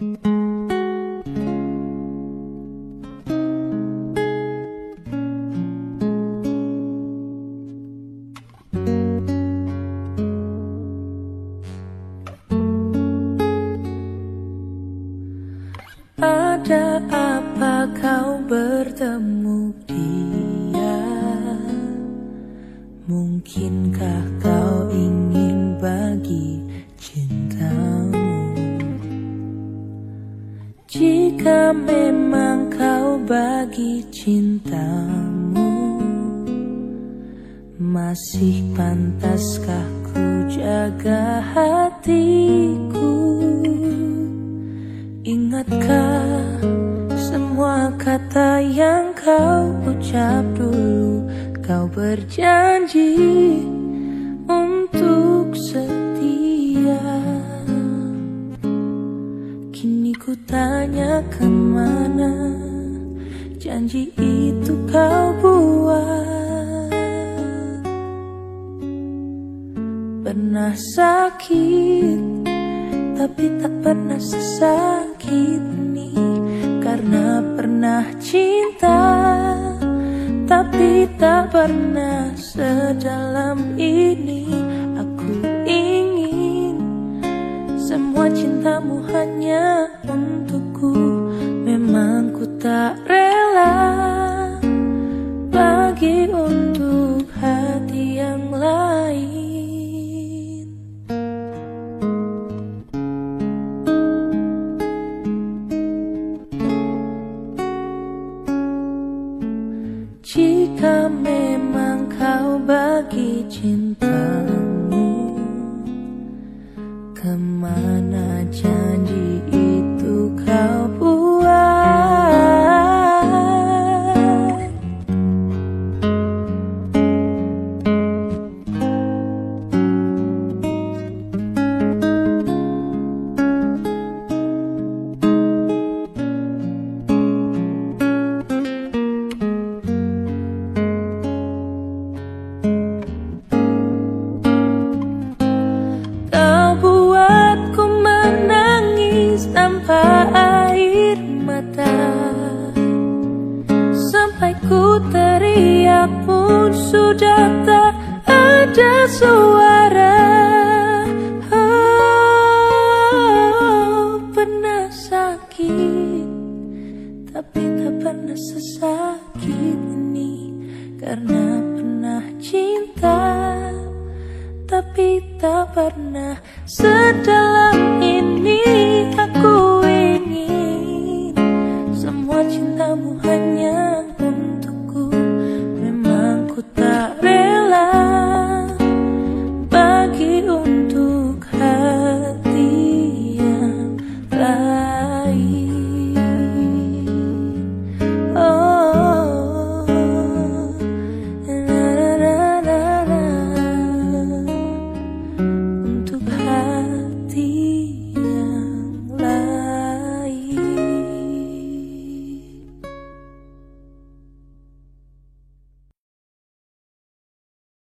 Ada apa kau bertemu dia? Mungkinkah kau ingin bagi cintamu Jika memang kau bagi cintamu Masih pantaskah ku jaga hatiku? Ingatkah semua kata yang kau ucap dulu? Kau berjanji Tanya ke mana Janji itu kau buat. Pernah sakit tapi tak pernah sesakit ini Karena pernah cinta Tapi tak pernah sedalam ini. Aku ingin Semua cintamu hanya untukku cintamu. Ke mana air mata. Sampai ku teriak pun sudah tak ada suara. Oh, Pernah sakit Tapi tak pernah sesakit ini. Karena pernah cinta tapi tak pernah sedalam